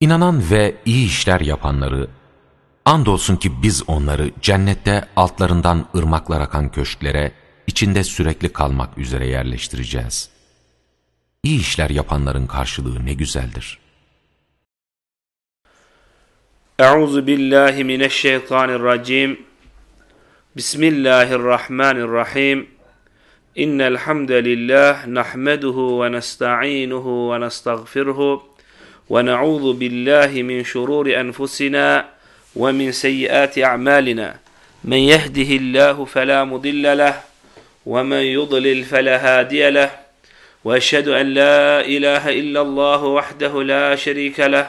İnanan ve iyi işler yapanları, andolsun ki biz onları cennette altlarından ırmaklar akan köşklere, içinde sürekli kalmak üzere yerleştireceğiz. İyi işler yapanların karşılığı ne güzeldir. Euzu billahi mineşşeytanirracim. Bismillahirrahmanirrahim. İnnel hamdalillah nahmeduhu ve nestainuhu ve nestağfiruhu ve na'udzu billahi min şururi enfusina ve min seyyiati a'malina. Men yehdihillahu fela mudille leh ve men yudlil fela hadiye leh. واشهد ان لا اله الا الله وحده لا شريك له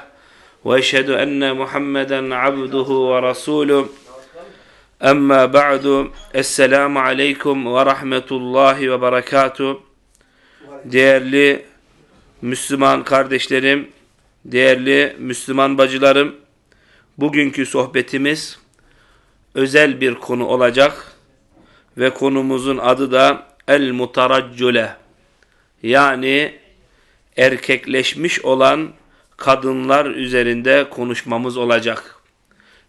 واشهد ان محمدا عبده ورسوله اما بعد السلام عليكم ورحمه الله وبركاته değerli Müslüman kardeşlerim, değerli Müslüman bacılarım, bugünkü sohbetimiz özel bir konu olacak ve konumuzun adı da El Mutaraccule yani erkekleşmiş olan kadınlar üzerinde konuşmamız olacak.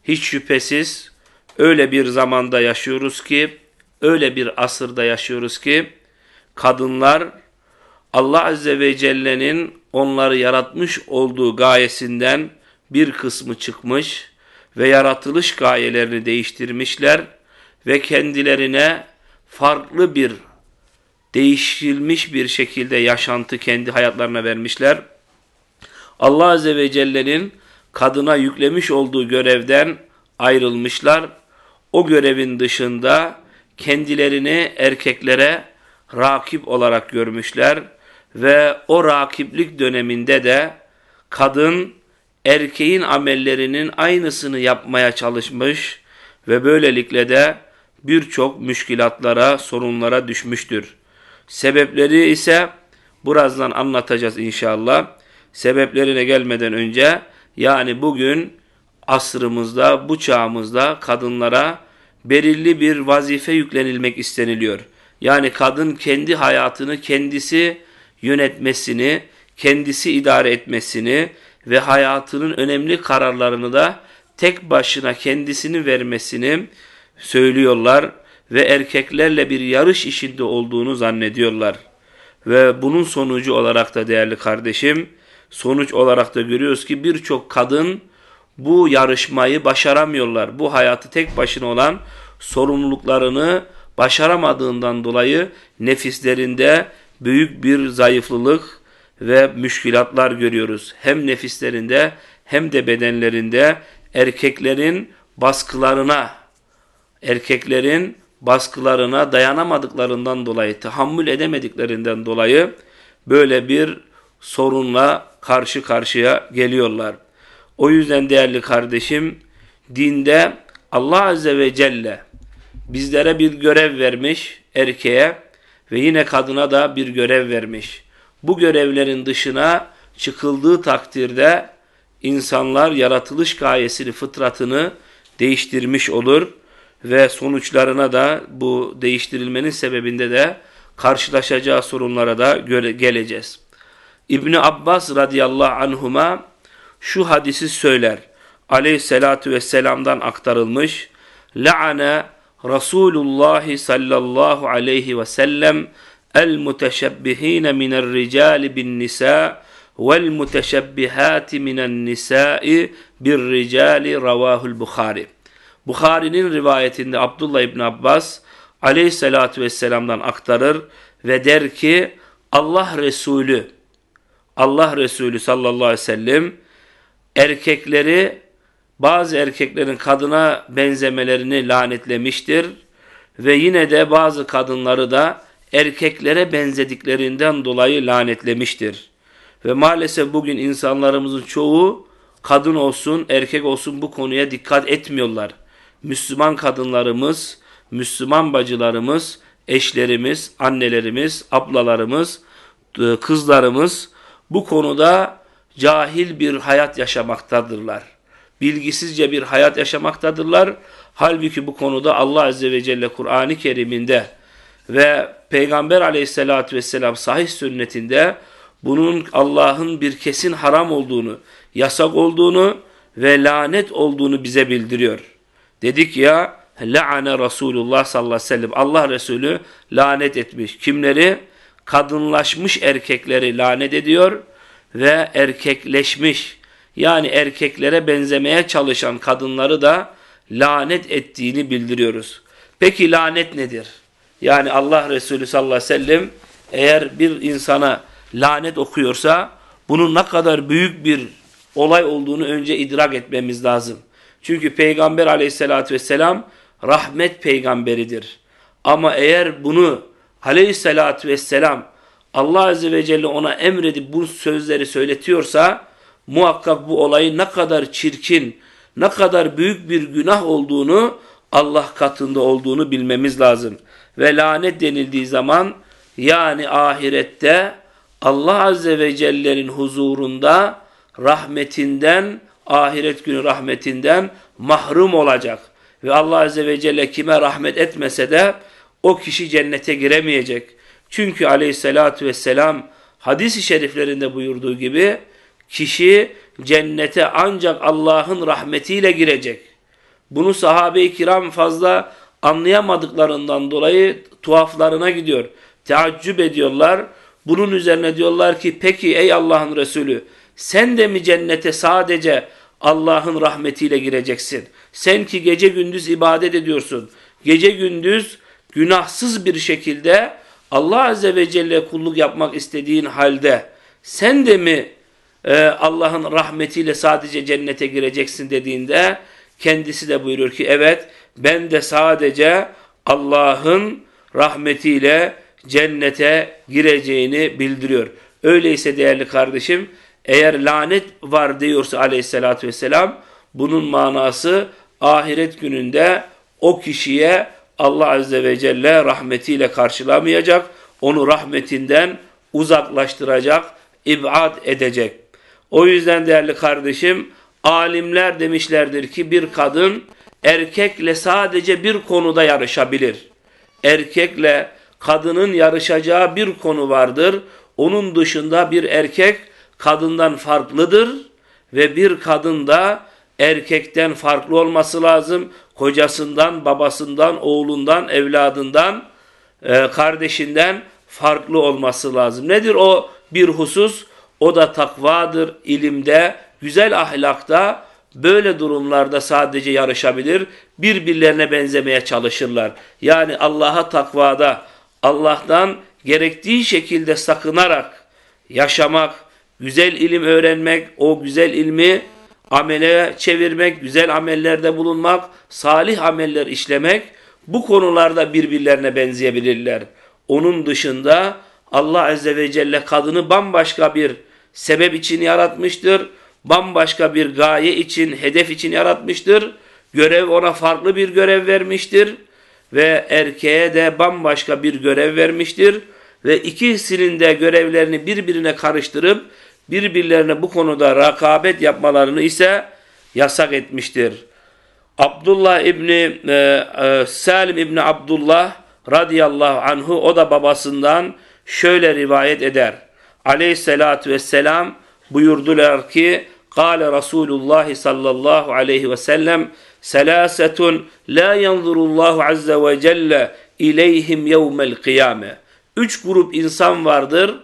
Hiç şüphesiz öyle bir zamanda yaşıyoruz ki, öyle bir asırda yaşıyoruz ki, kadınlar Allah Azze ve Celle'nin onları yaratmış olduğu gayesinden bir kısmı çıkmış ve yaratılış gayelerini değiştirmişler ve kendilerine farklı bir değişilmiş bir şekilde yaşantı kendi hayatlarına vermişler. Allah Azze ve Celle'nin kadına yüklemiş olduğu görevden ayrılmışlar. O görevin dışında kendilerini erkeklere rakip olarak görmüşler ve o rakiplik döneminde de kadın erkeğin amellerinin aynısını yapmaya çalışmış ve böylelikle de birçok müşkilatlara, sorunlara düşmüştür. Sebepleri ise birazdan anlatacağız inşallah. Sebeplerine gelmeden önce yani bugün asrımızda, bu çağımızda kadınlara belirli bir vazife yüklenilmek isteniliyor. Yani kadın kendi hayatını kendisi yönetmesini, kendisi idare etmesini ve hayatının önemli kararlarını da tek başına kendisini vermesini söylüyorlar ve erkeklerle bir yarış işinde olduğunu zannediyorlar. Ve bunun sonucu olarak da değerli kardeşim, sonuç olarak da görüyoruz ki birçok kadın bu yarışmayı başaramıyorlar. Bu hayatı tek başına olan sorumluluklarını başaramadığından dolayı nefislerinde büyük bir zayıflılık ve müşkilatlar görüyoruz. Hem nefislerinde hem de bedenlerinde erkeklerin baskılarına, erkeklerin baskılarına dayanamadıklarından dolayı, tahammül edemediklerinden dolayı böyle bir sorunla karşı karşıya geliyorlar. O yüzden değerli kardeşim, dinde Allah Azze ve Celle bizlere bir görev vermiş erkeğe ve yine kadına da bir görev vermiş. Bu görevlerin dışına çıkıldığı takdirde insanlar yaratılış gayesini, fıtratını değiştirmiş olur ve sonuçlarına da bu değiştirilmenin sebebinde de karşılaşacağı sorunlara da geleceğiz. İbni Abbas radıyallahu anhuma şu hadisi söyler. Aleyhissalatu vesselam'dan aktarılmış. La'ane Resulullah sallallahu aleyhi ve sellem el muteşebbihine minel ricali bin nisa vel muteşebbihati minen nisai bir ricali ravahul Bukhari. Bukhari'nin rivayetinde Abdullah İbni Abbas aleyhissalatü vesselam'dan aktarır ve der ki Allah Resulü Allah Resulü sallallahu aleyhi ve sellem erkekleri bazı erkeklerin kadına benzemelerini lanetlemiştir ve yine de bazı kadınları da erkeklere benzediklerinden dolayı lanetlemiştir. Ve maalesef bugün insanlarımızın çoğu kadın olsun erkek olsun bu konuya dikkat etmiyorlar. Müslüman kadınlarımız, Müslüman bacılarımız, eşlerimiz, annelerimiz, ablalarımız, e, kızlarımız bu konuda cahil bir hayat yaşamaktadırlar. Bilgisizce bir hayat yaşamaktadırlar. Halbuki bu konuda Allah Azze ve Celle Kur'an-ı Kerim'inde ve Peygamber Aleyhisselatü vesselam sahih sünnetinde bunun Allah'ın bir kesin haram olduğunu, yasak olduğunu ve lanet olduğunu bize bildiriyor. Dedik ya la'ane Resulullah sallallahu aleyhi ve sellem Allah Resulü lanet etmiş. Kimleri? Kadınlaşmış erkekleri lanet ediyor ve erkekleşmiş yani erkeklere benzemeye çalışan kadınları da lanet ettiğini bildiriyoruz. Peki lanet nedir? Yani Allah Resulü sallallahu aleyhi ve sellem eğer bir insana lanet okuyorsa bunun ne kadar büyük bir olay olduğunu önce idrak etmemiz lazım. Çünkü Peygamber aleyhissalatü vesselam rahmet peygamberidir. Ama eğer bunu aleyhissalatü vesselam Allah azze ve celle ona emredip bu sözleri söyletiyorsa muhakkak bu olayın ne kadar çirkin, ne kadar büyük bir günah olduğunu Allah katında olduğunu bilmemiz lazım. Ve lanet denildiği zaman yani ahirette Allah Azze ve Celle'nin huzurunda rahmetinden, ahiret günü rahmetinden mahrum olacak. Ve Allah Azze ve Celle kime rahmet etmese de o kişi cennete giremeyecek. Çünkü aleyhissalatü vesselam hadis-i şeriflerinde buyurduğu gibi kişi cennete ancak Allah'ın rahmetiyle girecek. Bunu sahabe-i kiram fazla anlayamadıklarından dolayı tuhaflarına gidiyor. Teaccüp ediyorlar. Bunun üzerine diyorlar ki peki ey Allah'ın Resulü sen de mi cennete sadece Allah'ın rahmetiyle gireceksin? Sen ki gece gündüz ibadet ediyorsun. Gece gündüz günahsız bir şekilde Allah Azze ve Celle kulluk yapmak istediğin halde sen de mi e, Allah'ın rahmetiyle sadece cennete gireceksin dediğinde kendisi de buyuruyor ki evet ben de sadece Allah'ın rahmetiyle cennete gireceğini bildiriyor. Öyleyse değerli kardeşim eğer lanet var diyorsa aleyhissalatü vesselam bunun manası ahiret gününde o kişiye Allah azze ve celle rahmetiyle karşılamayacak, onu rahmetinden uzaklaştıracak, ibad edecek. O yüzden değerli kardeşim alimler demişlerdir ki bir kadın erkekle sadece bir konuda yarışabilir. Erkekle kadının yarışacağı bir konu vardır. Onun dışında bir erkek kadından farklıdır ve bir kadın da erkekten farklı olması lazım. Kocasından, babasından, oğlundan, evladından, e, kardeşinden farklı olması lazım. Nedir o bir husus? O da takvadır, ilimde, güzel ahlakta, böyle durumlarda sadece yarışabilir, birbirlerine benzemeye çalışırlar. Yani Allah'a takvada, Allah'tan gerektiği şekilde sakınarak yaşamak, güzel ilim öğrenmek, o güzel ilmi amele çevirmek, güzel amellerde bulunmak, salih ameller işlemek, bu konularda birbirlerine benzeyebilirler. Onun dışında Allah Azze ve Celle kadını bambaşka bir sebep için yaratmıştır. Bambaşka bir gaye için, hedef için yaratmıştır. Görev ona farklı bir görev vermiştir. Ve erkeğe de bambaşka bir görev vermiştir. Ve ikisinin de görevlerini birbirine karıştırıp birbirlerine bu konuda rakabet yapmalarını ise yasak etmiştir. Abdullah İbni e, e, Salim İbni Abdullah radıyallahu anhu o da babasından şöyle rivayet eder. Aleyhissalatü vesselam buyurdular ki Kale Resulullah sallallahu aleyhi ve sellem Selasetun la yanzurullahu azze ve celle ileyhim yevmel kıyame. Üç grup insan vardır.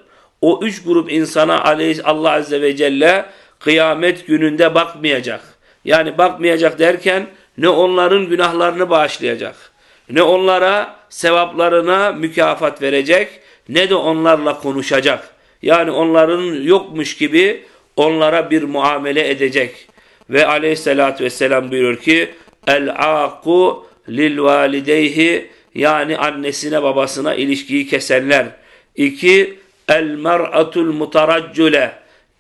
O üç grup insana Allah azze ve celle kıyamet gününde bakmayacak. Yani bakmayacak derken ne onların günahlarını bağışlayacak, ne onlara sevaplarına mükafat verecek, ne de onlarla konuşacak. Yani onların yokmuş gibi onlara bir muamele edecek. Ve aleyhissalatü vesselam buyuruyor ki El-aku lil valideyhi yani annesine babasına ilişkiyi kesenler. İki El-mer'atul mutaraccule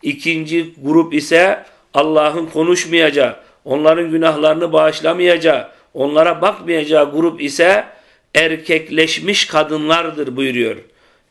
İkinci grup ise Allah'ın konuşmayacağı, onların günahlarını bağışlamayacağı, onlara bakmayacağı grup ise erkekleşmiş kadınlardır buyuruyor.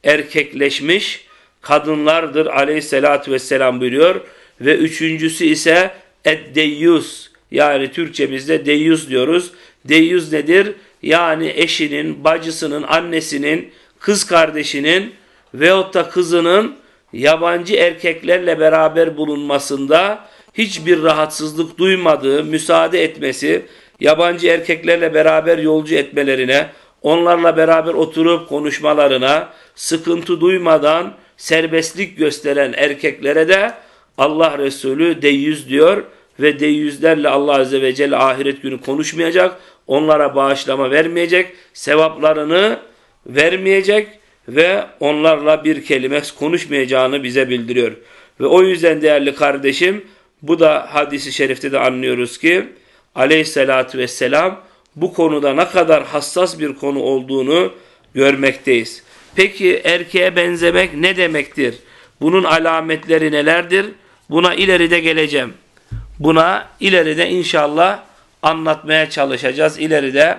Erkekleşmiş kadınlardır aleyhissalatü vesselam buyuruyor. Ve üçüncüsü ise eddeyyus yani Türkçemizde deyyus diyoruz. Deyyus nedir? Yani eşinin, bacısının, annesinin, kız kardeşinin veyahut da kızının yabancı erkeklerle beraber bulunmasında hiçbir rahatsızlık duymadığı, müsaade etmesi, yabancı erkeklerle beraber yolcu etmelerine, onlarla beraber oturup konuşmalarına, sıkıntı duymadan serbestlik gösteren erkeklere de Allah Resulü deyyüz diyor ve deyyüzlerle Allah Azze ve Celle ahiret günü konuşmayacak, onlara bağışlama vermeyecek, sevaplarını vermeyecek ve onlarla bir kelime konuşmayacağını bize bildiriyor. Ve o yüzden değerli kardeşim bu da hadisi şerifte de anlıyoruz ki aleyhissalatü vesselam bu konuda ne kadar hassas bir konu olduğunu görmekteyiz. Peki erkeğe benzemek ne demektir? Bunun alametleri nelerdir? Buna ileride geleceğim. Buna ileride inşallah anlatmaya çalışacağız. İleride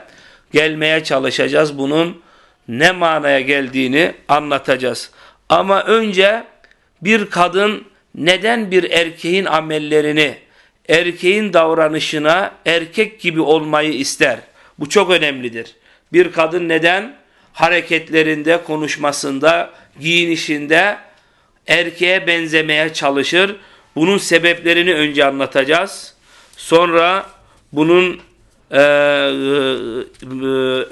gelmeye çalışacağız. Bunun ne manaya geldiğini anlatacağız. Ama önce bir kadın neden bir erkeğin amellerini, erkeğin davranışına erkek gibi olmayı ister? Bu çok önemlidir. Bir kadın neden hareketlerinde, konuşmasında, giyinişinde erkeğe benzemeye çalışır? Bunun sebeplerini önce anlatacağız. Sonra bunun e, e,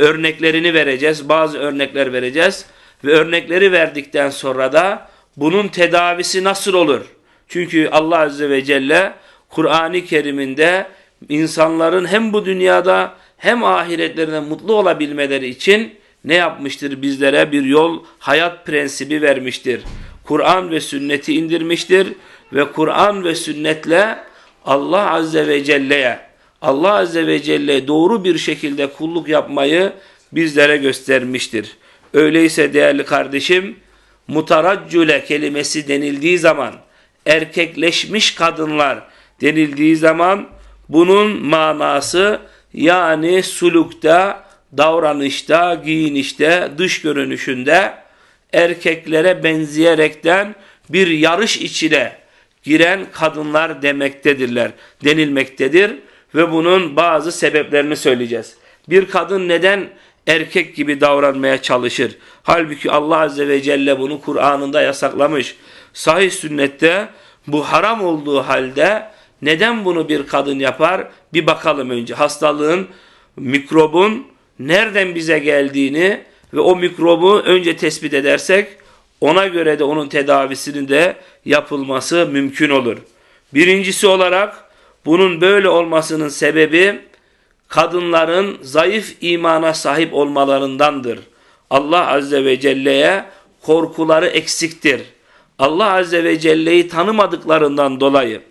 örneklerini vereceğiz. Bazı örnekler vereceğiz. Ve örnekleri verdikten sonra da bunun tedavisi nasıl olur? Çünkü Allah Azze ve Celle Kur'an-ı Kerim'inde insanların hem bu dünyada hem ahiretlerinde mutlu olabilmeleri için ne yapmıştır? Bizlere bir yol, hayat prensibi vermiştir. Kur'an ve sünneti indirmiştir ve Kur'an ve sünnetle Allah Azze ve Celle'ye, Allah Azze ve Celle doğru bir şekilde kulluk yapmayı bizlere göstermiştir. Öyleyse değerli kardeşim, mutaraccüle kelimesi denildiği zaman, erkekleşmiş kadınlar denildiği zaman bunun manası yani sulukta, davranışta, giyinişte, dış görünüşünde erkeklere benzeyerekten bir yarış içine giren kadınlar demektedirler, denilmektedir ve bunun bazı sebeplerini söyleyeceğiz. Bir kadın neden erkek gibi davranmaya çalışır? Halbuki Allah Azze ve Celle bunu Kur'an'ında yasaklamış. Sahih sünnette bu haram olduğu halde neden bunu bir kadın yapar? Bir bakalım önce. Hastalığın, mikrobun nereden bize geldiğini ve o mikrobu önce tespit edersek ona göre de onun tedavisinin de yapılması mümkün olur. Birincisi olarak bunun böyle olmasının sebebi kadınların zayıf imana sahip olmalarındandır. Allah Azze ve Celle'ye korkuları eksiktir. Allah Azze ve Celle'yi tanımadıklarından dolayı,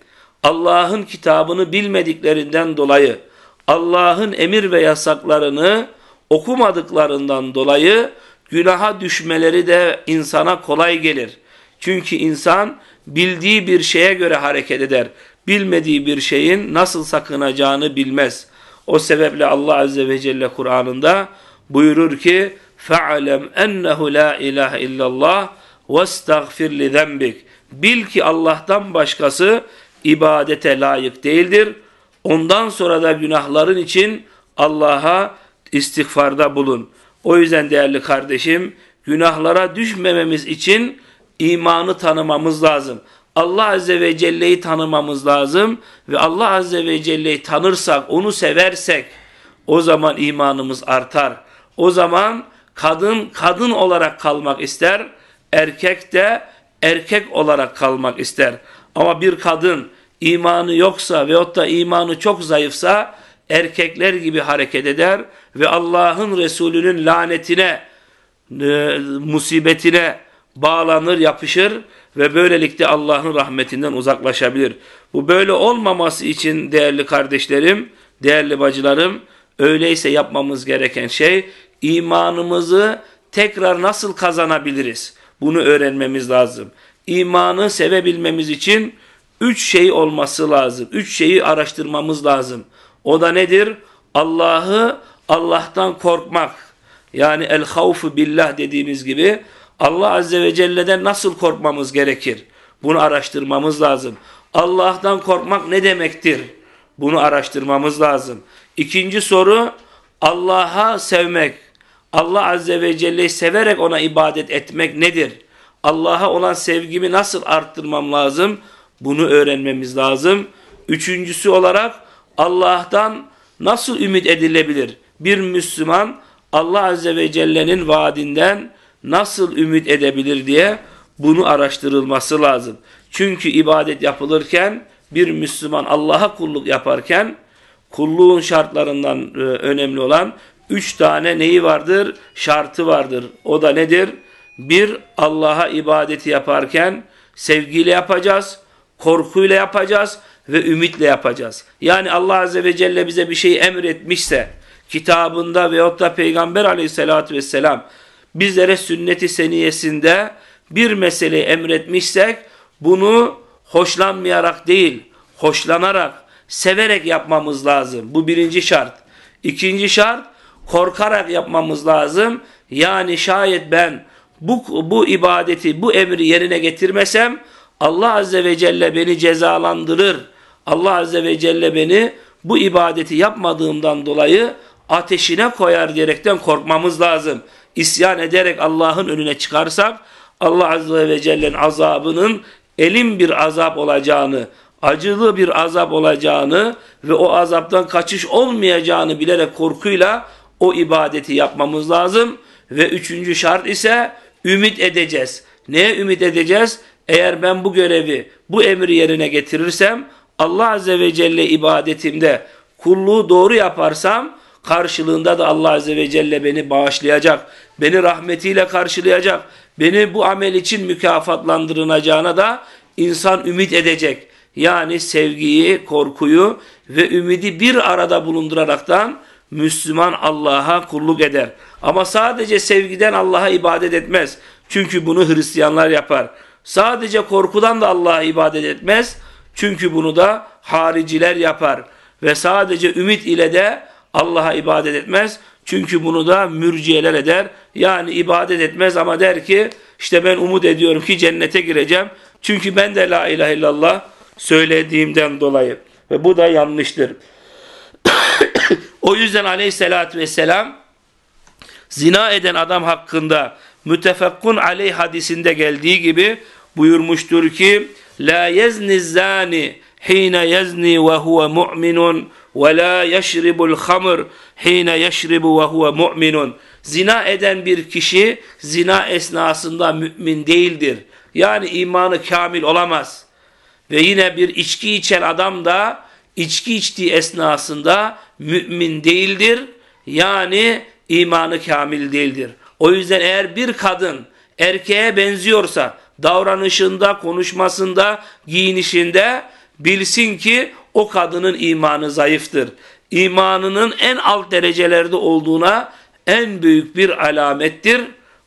Allah'ın kitabını bilmediklerinden dolayı, Allah'ın emir ve yasaklarını okumadıklarından dolayı günaha düşmeleri de insana kolay gelir. Çünkü insan bildiği bir şeye göre hareket eder. Bilmediği bir şeyin nasıl sakınacağını bilmez. O sebeple Allah Azze ve Celle Kur'an'ında buyurur ki فَعَلَمْ اَنَّهُ لَا اِلَٰهَ اِلَّا اللّٰهِ وَاسْتَغْفِرْ لِذَنْبِكَ Bil ki Allah'tan başkası ibadete layık değildir. Ondan sonra da günahların için Allah'a istiğfarda bulun. O yüzden değerli kardeşim günahlara düşmememiz için imanı tanımamız lazım. Allah Azze ve Celle'yi tanımamız lazım ve Allah Azze ve Celle'yi tanırsak, onu seversek o zaman imanımız artar. O zaman kadın kadın olarak kalmak ister, erkek de erkek olarak kalmak ister. Ama bir kadın imanı yoksa veyahut da imanı çok zayıfsa erkekler gibi hareket eder ve Allah'ın Resulü'nün lanetine, e, musibetine bağlanır, yapışır ve böylelikle Allah'ın rahmetinden uzaklaşabilir. Bu böyle olmaması için değerli kardeşlerim, değerli bacılarım, öyleyse yapmamız gereken şey imanımızı tekrar nasıl kazanabiliriz? Bunu öğrenmemiz lazım. İmanı sevebilmemiz için üç şey olması lazım. Üç şeyi araştırmamız lazım. O da nedir? Allah'ı Allah'tan korkmak. Yani el havfu billah dediğimiz gibi Allah Azze ve Celle'den nasıl korkmamız gerekir? Bunu araştırmamız lazım. Allah'tan korkmak ne demektir? Bunu araştırmamız lazım. İkinci soru Allah'a sevmek. Allah Azze ve Celle'yi severek ona ibadet etmek nedir? Allah'a olan sevgimi nasıl arttırmam lazım? Bunu öğrenmemiz lazım. Üçüncüsü olarak Allah'tan nasıl ümit edilebilir? Bir Müslüman Allah Azze ve Celle'nin vaadinden nasıl ümit edebilir diye bunu araştırılması lazım. Çünkü ibadet yapılırken bir Müslüman Allah'a kulluk yaparken kulluğun şartlarından e, önemli olan üç tane neyi vardır? Şartı vardır. O da nedir? Bir, Allah'a ibadeti yaparken sevgiyle yapacağız, korkuyla yapacağız ve ümitle yapacağız. Yani Allah Azze ve Celle bize bir şey emretmişse, kitabında veyahut da Peygamber aleyhissalatü vesselam bizlere sünneti seniyesinde bir meseleyi emretmişsek, bunu hoşlanmayarak değil, hoşlanarak, severek yapmamız lazım. Bu birinci şart. İkinci şart, korkarak yapmamız lazım. Yani şayet ben bu, bu ibadeti, bu emri yerine getirmesem Allah Azze ve Celle beni cezalandırır. Allah Azze ve Celle beni bu ibadeti yapmadığımdan dolayı ateşine koyar diyerekten korkmamız lazım. İsyan ederek Allah'ın önüne çıkarsak Allah Azze ve Celle'nin azabının elim bir azap olacağını, acılı bir azap olacağını ve o azaptan kaçış olmayacağını bilerek korkuyla o ibadeti yapmamız lazım. Ve üçüncü şart ise ümit edeceğiz. Neye ümit edeceğiz? Eğer ben bu görevi, bu emri yerine getirirsem, Allah Azze ve Celle ibadetimde kulluğu doğru yaparsam, karşılığında da Allah Azze ve Celle beni bağışlayacak, beni rahmetiyle karşılayacak, beni bu amel için mükafatlandırılacağına da insan ümit edecek. Yani sevgiyi, korkuyu ve ümidi bir arada bulunduraraktan Müslüman Allah'a kulluk eder. Ama sadece sevgiden Allah'a ibadet etmez. Çünkü bunu Hristiyanlar yapar. Sadece korkudan da Allah'a ibadet etmez. Çünkü bunu da hariciler yapar. Ve sadece ümit ile de Allah'a ibadet etmez. Çünkü bunu da mürciyeler eder. Yani ibadet etmez ama der ki işte ben umut ediyorum ki cennete gireceğim. Çünkü ben de la ilahe illallah söylediğimden dolayı. Ve bu da yanlıştır. o yüzden aleyhissalatü vesselam zina eden adam hakkında mütefekkun aleyh hadisinde geldiği gibi buyurmuştur ki La yezni zani hine yezni ve huve mu'minun ve la yeşribul hamr hine yeşribu ve huve mu'minun Zina eden bir kişi zina esnasında mümin değildir. Yani imanı kamil olamaz. Ve yine bir içki içen adam da içki içtiği esnasında mümin değildir. Yani imanı kamil değildir. O yüzden eğer bir kadın erkeğe benziyorsa davranışında, konuşmasında, giyinişinde bilsin ki o kadının imanı zayıftır. İmanının en alt derecelerde olduğuna en büyük bir alamettir.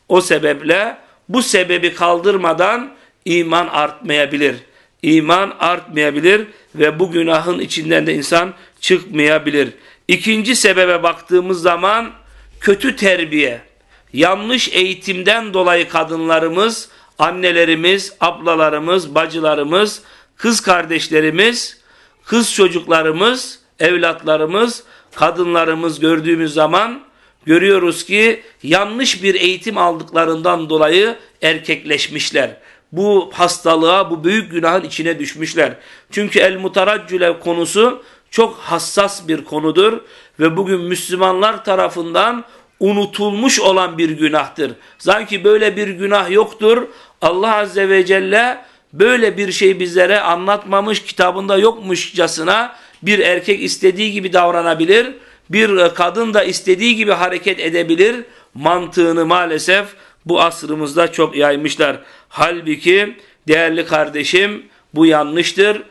O sebeple bu sebebi kaldırmadan iman artmayabilir. İman artmayabilir ve bu günahın içinden de insan çıkmayabilir. İkinci sebebe baktığımız zaman kötü terbiye, yanlış eğitimden dolayı kadınlarımız, annelerimiz, ablalarımız, bacılarımız, kız kardeşlerimiz, kız çocuklarımız, evlatlarımız, kadınlarımız gördüğümüz zaman görüyoruz ki yanlış bir eğitim aldıklarından dolayı erkekleşmişler. Bu hastalığa, bu büyük günahın içine düşmüşler. Çünkü el mutaraccüle konusu çok hassas bir konudur ve bugün Müslümanlar tarafından unutulmuş olan bir günahtır. Sanki böyle bir günah yoktur. Allah Azze ve Celle böyle bir şey bizlere anlatmamış, kitabında yokmuşçasına bir erkek istediği gibi davranabilir bir kadın da istediği gibi hareket edebilir mantığını maalesef bu asrımızda çok yaymışlar. Halbuki değerli kardeşim bu yanlıştır.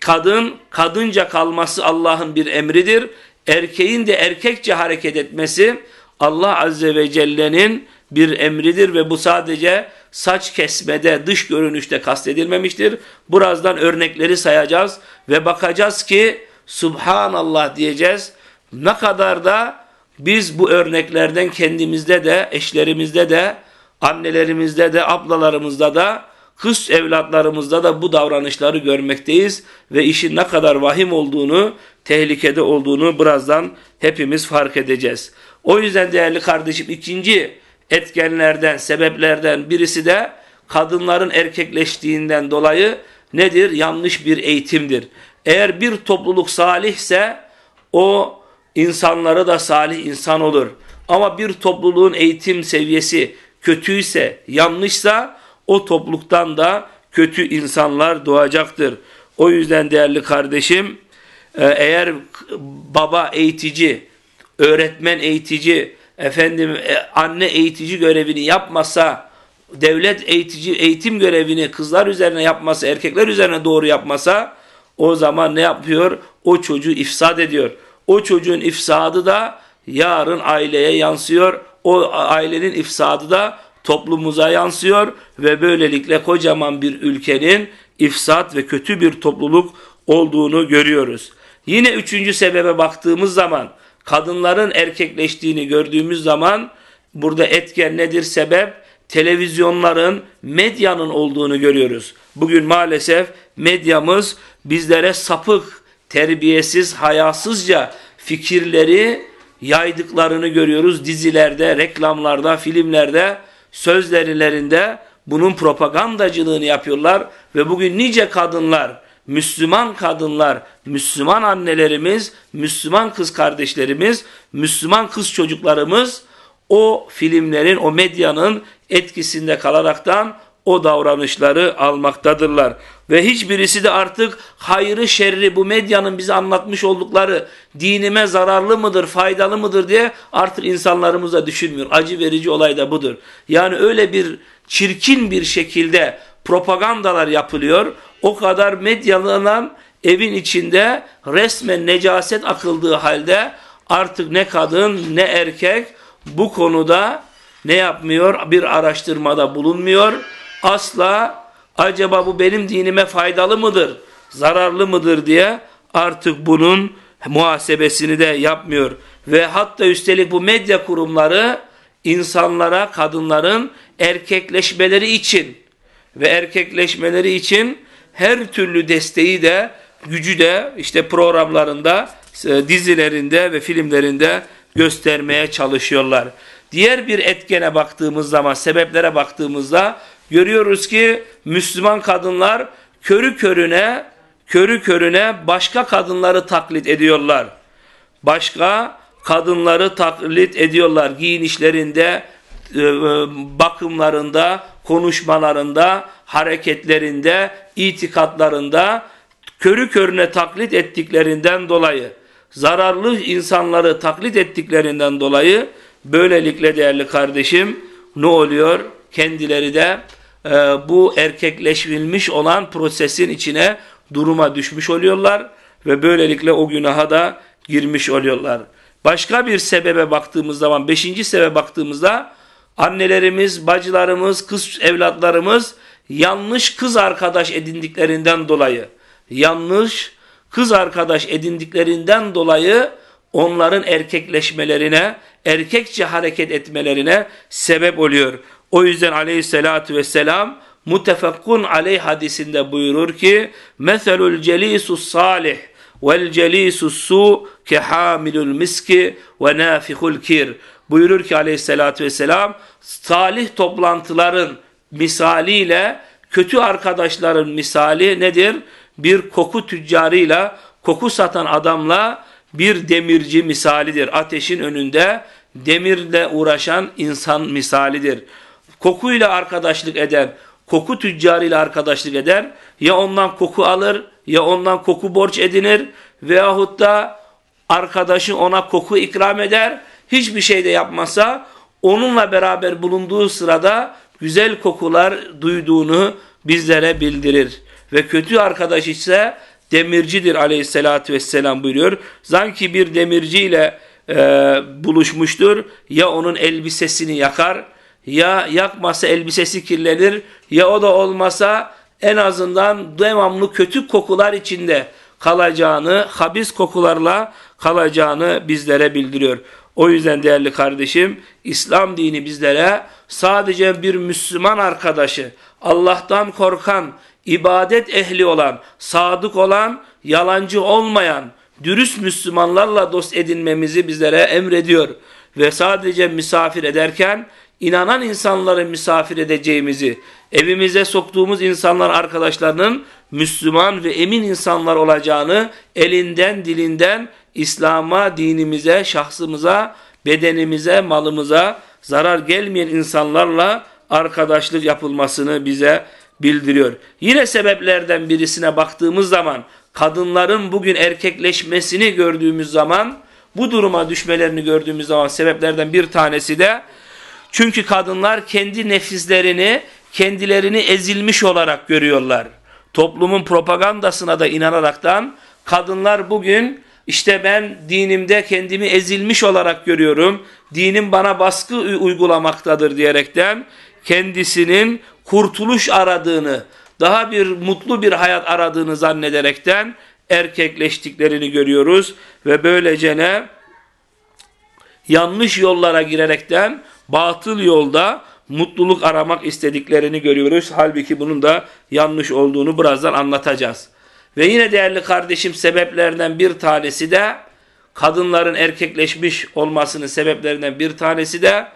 Kadın kadınca kalması Allah'ın bir emridir. Erkeğin de erkekçe hareket etmesi Allah Azze ve Celle'nin bir emridir ve bu sadece saç kesmede, dış görünüşte kastedilmemiştir. Birazdan örnekleri sayacağız ve bakacağız ki Subhanallah diyeceğiz ne kadar da biz bu örneklerden kendimizde de, eşlerimizde de, annelerimizde de, ablalarımızda da, kız evlatlarımızda da bu davranışları görmekteyiz ve işin ne kadar vahim olduğunu, tehlikede olduğunu birazdan hepimiz fark edeceğiz. O yüzden değerli kardeşim ikinci etkenlerden, sebeplerden birisi de kadınların erkekleştiğinden dolayı nedir? Yanlış bir eğitimdir. Eğer bir topluluk salihse o insanları da salih insan olur. Ama bir topluluğun eğitim seviyesi kötüyse, yanlışsa o topluluktan da kötü insanlar doğacaktır. O yüzden değerli kardeşim e, eğer baba eğitici, öğretmen eğitici, efendim e, anne eğitici görevini yapmasa, devlet eğitici eğitim görevini kızlar üzerine yapmasa, erkekler üzerine doğru yapmasa o zaman ne yapıyor? O çocuğu ifsad ediyor. O çocuğun ifsadı da yarın aileye yansıyor. O ailenin ifsadı da toplumumuza yansıyor ve böylelikle kocaman bir ülkenin ifsat ve kötü bir topluluk olduğunu görüyoruz. Yine üçüncü sebebe baktığımız zaman kadınların erkekleştiğini gördüğümüz zaman burada etken nedir sebep? Televizyonların, medyanın olduğunu görüyoruz. Bugün maalesef medyamız bizlere sapık, terbiyesiz, hayasızca fikirleri yaydıklarını görüyoruz. Dizilerde, reklamlarda, filmlerde, sözlerilerinde bunun propagandacılığını yapıyorlar ve bugün nice kadınlar, Müslüman kadınlar, Müslüman annelerimiz, Müslüman kız kardeşlerimiz, Müslüman kız çocuklarımız o filmlerin, o medyanın etkisinde kalaraktan o davranışları almaktadırlar. Ve hiçbirisi de artık hayrı şerri bu medyanın bize anlatmış oldukları dinime zararlı mıdır, faydalı mıdır diye artık insanlarımız düşünmüyor. Acı verici olay da budur. Yani öyle bir çirkin bir şekilde propagandalar yapılıyor. O kadar medyalanan evin içinde resmen necaset akıldığı halde artık ne kadın ne erkek bu konuda ne yapmıyor? Bir araştırmada bulunmuyor. Asla acaba bu benim dinime faydalı mıdır, zararlı mıdır diye artık bunun muhasebesini de yapmıyor. Ve hatta üstelik bu medya kurumları insanlara, kadınların erkekleşmeleri için ve erkekleşmeleri için her türlü desteği de gücü de işte programlarında, e, dizilerinde ve filmlerinde göstermeye çalışıyorlar. Diğer bir etkene baktığımız zaman, sebeplere baktığımızda görüyoruz ki Müslüman kadınlar körü körüne, körü körüne başka kadınları taklit ediyorlar. Başka kadınları taklit ediyorlar giyinişlerinde, bakımlarında, konuşmalarında, hareketlerinde, itikatlarında körü körüne taklit ettiklerinden dolayı, zararlı insanları taklit ettiklerinden dolayı böylelikle değerli kardeşim ne oluyor? Kendileri de e, bu erkekleştirilmiş olan prosesin içine duruma düşmüş oluyorlar ve böylelikle o günaha da girmiş oluyorlar. Başka bir sebebe baktığımız zaman, beşinci sebebe baktığımızda annelerimiz, bacılarımız, kız evlatlarımız yanlış kız arkadaş edindiklerinden dolayı, yanlış kız arkadaş edindiklerinden dolayı onların erkekleşmelerine, erkekçe hareket etmelerine sebep oluyor. O yüzden aleyhissalatü vesselam mutefekkun aleyh hadisinde buyurur ki meselul celisus salih vel celisus su ke hamilul miski ve kir buyurur ki aleyhissalatü vesselam salih toplantıların misaliyle kötü arkadaşların misali nedir? Bir koku tüccarıyla koku satan adamla bir demirci misalidir. Ateşin önünde demirle uğraşan insan misalidir. Kokuyla arkadaşlık eden, koku tüccarıyla arkadaşlık eder. Ya ondan koku alır, ya ondan koku borç edinir veyahut da arkadaşı ona koku ikram eder. Hiçbir şey de yapmasa onunla beraber bulunduğu sırada güzel kokular duyduğunu bizlere bildirir. Ve kötü arkadaş ise demircidir aleyhissalatü vesselam buyuruyor. Sanki bir demirciyle e, buluşmuştur. Ya onun elbisesini yakar ya yakmasa elbisesi kirlenir ya o da olmasa en azından devamlı kötü kokular içinde kalacağını, habis kokularla kalacağını bizlere bildiriyor. O yüzden değerli kardeşim, İslam dini bizlere sadece bir Müslüman arkadaşı, Allah'tan korkan, ibadet ehli olan, sadık olan, yalancı olmayan, dürüst Müslümanlarla dost edinmemizi bizlere emrediyor. Ve sadece misafir ederken inanan insanları misafir edeceğimizi, evimize soktuğumuz insanlar arkadaşlarının Müslüman ve emin insanlar olacağını elinden dilinden İslam'a, dinimize, şahsımıza, bedenimize, malımıza zarar gelmeyen insanlarla arkadaşlık yapılmasını bize bildiriyor. Yine sebeplerden birisine baktığımız zaman kadınların bugün erkekleşmesini gördüğümüz zaman bu duruma düşmelerini gördüğümüz zaman sebeplerden bir tanesi de çünkü kadınlar kendi nefislerini kendilerini ezilmiş olarak görüyorlar. Toplumun propagandasına da inanaraktan kadınlar bugün işte ben dinimde kendimi ezilmiş olarak görüyorum. Dinim bana baskı uygulamaktadır diyerekten kendisinin kurtuluş aradığını, daha bir mutlu bir hayat aradığını zannederekten erkekleştiklerini görüyoruz ve böylece ne yanlış yollara girerekten batıl yolda mutluluk aramak istediklerini görüyoruz. Halbuki bunun da yanlış olduğunu birazdan anlatacağız. Ve yine değerli kardeşim sebeplerden bir tanesi de kadınların erkekleşmiş olmasının sebeplerinden bir tanesi de